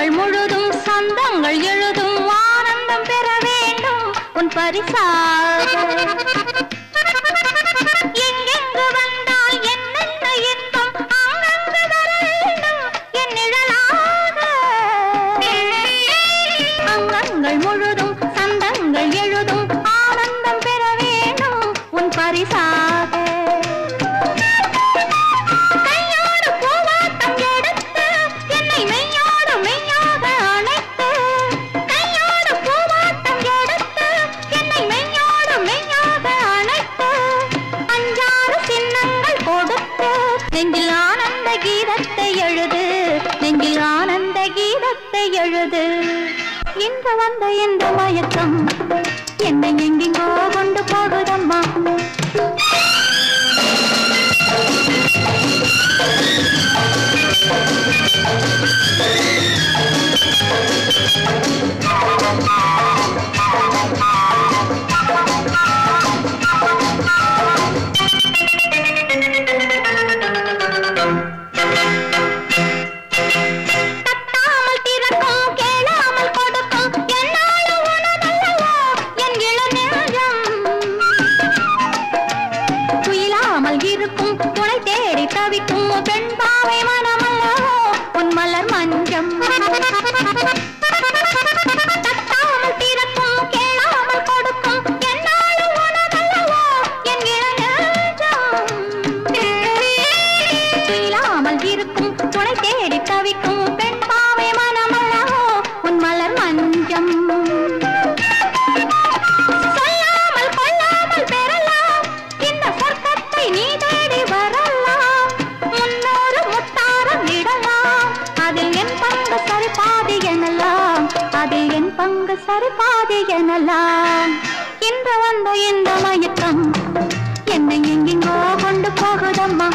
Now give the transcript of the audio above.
உள்ளங்கள் முழுதும் சந்தங்கள் எழுதும் ஆனந்தம் பெற வேண்டும் உன் பரிசாக எங்கெங்கு வந்தால் என்னென்ன இன்பம் அங்கங்கு வர வேண்டும் என் நிழலாக. அங்கங்கள் முழுதும் சந்தங்கள் எழுதும் ஆனந்தம் பெற வேண்டும் உன் பரிசாக ஓங்கி ஆனந்த கீதத்தை எழுது. இன்று வந்த இந்த மயக்கம் என்னை எங்கெங்கோ கொண்டு போகுதோ சருபாதி எனலாம். இந்த வந்து இந்த மயக்கம் என்னை எங்கெங்கோ கொண்டு போகுதம்மா.